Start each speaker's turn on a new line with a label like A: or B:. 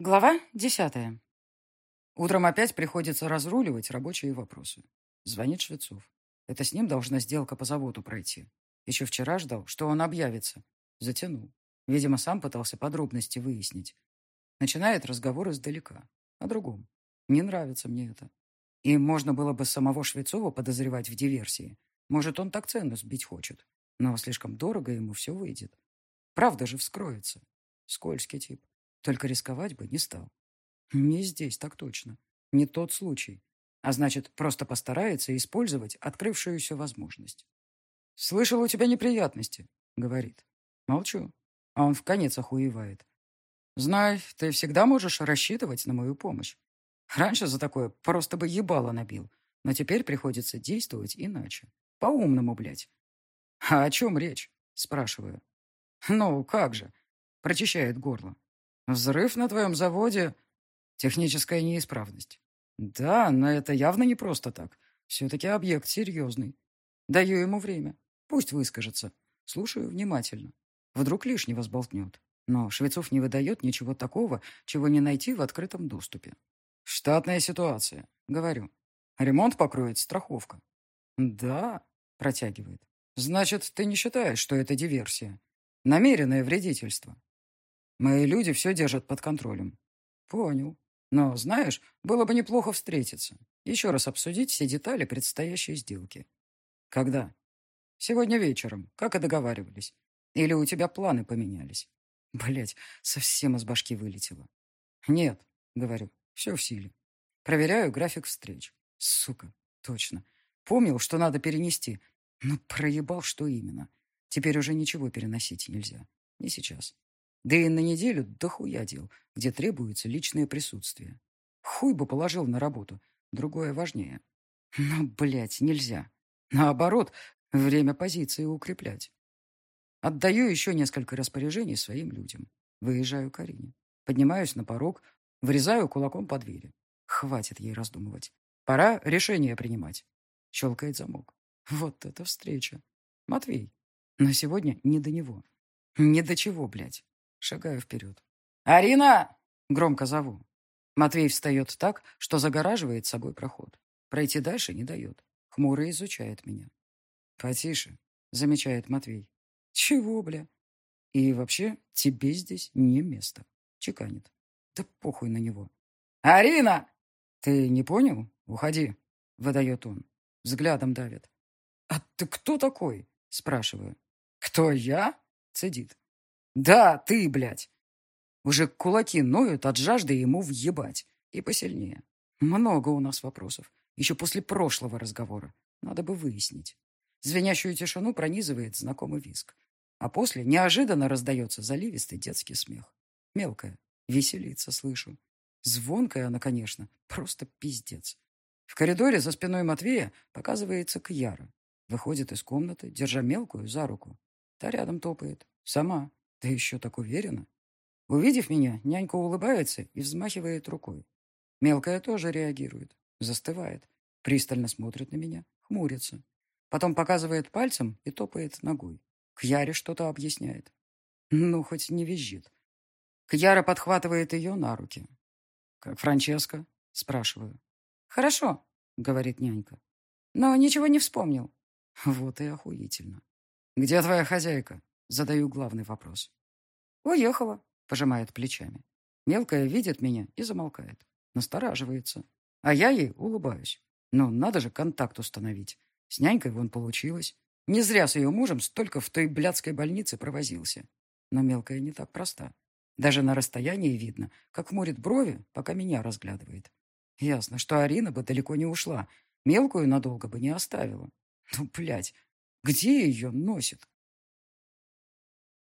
A: Глава десятая. Утром опять приходится разруливать рабочие вопросы. Звонит Швецов. Это с ним должна сделка по заводу пройти. Еще вчера ждал, что он объявится. Затянул. Видимо, сам пытался подробности выяснить. Начинает разговор издалека. О другом. Не нравится мне это. И можно было бы самого Швецова подозревать в диверсии. Может, он так цену сбить хочет. Но слишком дорого ему все выйдет. Правда же вскроется. Скользкий тип. Только рисковать бы не стал. Не здесь, так точно. Не тот случай. А значит, просто постарается использовать открывшуюся возможность. «Слышал, у тебя неприятности», — говорит. Молчу. А он в конец охуевает. «Знай, ты всегда можешь рассчитывать на мою помощь. Раньше за такое просто бы ебало набил, но теперь приходится действовать иначе. По-умному, блядь». «А о чем речь?» — спрашиваю. «Ну, как же?» — прочищает горло. Взрыв на твоем заводе — техническая неисправность. Да, но это явно не просто так. Все-таки объект серьезный. Даю ему время. Пусть выскажется. Слушаю внимательно. Вдруг лишнего сболтнет. Но Швецов не выдает ничего такого, чего не найти в открытом доступе. Штатная ситуация, говорю. Ремонт покроет страховка. Да, протягивает. Значит, ты не считаешь, что это диверсия? Намеренное вредительство. Мои люди все держат под контролем. Понял. Но, знаешь, было бы неплохо встретиться. Еще раз обсудить все детали предстоящей сделки. Когда? Сегодня вечером, как и договаривались. Или у тебя планы поменялись? Блять, совсем из башки вылетело. Нет, говорю, все в силе. Проверяю график встреч. Сука, точно. Помнил, что надо перенести, но проебал, что именно. Теперь уже ничего переносить нельзя. Не сейчас. Да и на неделю дохуя дел, где требуется личное присутствие. Хуй бы положил на работу, другое важнее. Но, блядь, нельзя. Наоборот, время позиции укреплять. Отдаю еще несколько распоряжений своим людям. Выезжаю к Арине. Поднимаюсь на порог, врезаю кулаком по двери. Хватит ей раздумывать. Пора решение принимать. Щелкает замок. Вот это встреча. Матвей. Но сегодня не до него. Не до чего, блядь. Шагаю вперед. «Арина!» — громко зову. Матвей встает так, что загораживает собой проход. Пройти дальше не дает. Хмуро изучает меня. «Потише», — замечает Матвей. «Чего, бля?» «И вообще, тебе здесь не место», — чеканит. «Да похуй на него». «Арина!» «Ты не понял? Уходи», — выдает он. Взглядом давит. «А ты кто такой?» — спрашиваю. «Кто я?» — цедит. Да, ты, блядь. Уже кулаки ноют от жажды ему въебать. И посильнее. Много у нас вопросов. Еще после прошлого разговора. Надо бы выяснить. Звенящую тишину пронизывает знакомый виск. А после неожиданно раздается заливистый детский смех. Мелкая. Веселится, слышу. Звонкая она, конечно. Просто пиздец. В коридоре за спиной Матвея показывается Кьяра. Выходит из комнаты, держа мелкую за руку. Та рядом топает. Сама. Да еще так уверенно. Увидев меня, нянька улыбается и взмахивает рукой. Мелкая тоже реагирует, застывает, пристально смотрит на меня, хмурится. Потом показывает пальцем и топает ногой. Кьяре что-то объясняет. Ну, хоть не визжит. Кьяра подхватывает ее на руки. «Как Франческо?» – спрашиваю. «Хорошо», – говорит нянька. «Но ничего не вспомнил». Вот и охуительно. «Где твоя хозяйка?» Задаю главный вопрос. «Уехала», — пожимает плечами. Мелкая видит меня и замолкает. Настораживается. А я ей улыбаюсь. Ну, надо же контакт установить. С нянькой вон получилось. Не зря с ее мужем столько в той блядской больнице провозился. Но мелкая не так проста. Даже на расстоянии видно, как хмурит брови, пока меня разглядывает. Ясно, что Арина бы далеко не ушла. Мелкую надолго бы не оставила. Ну, блядь, где ее носит?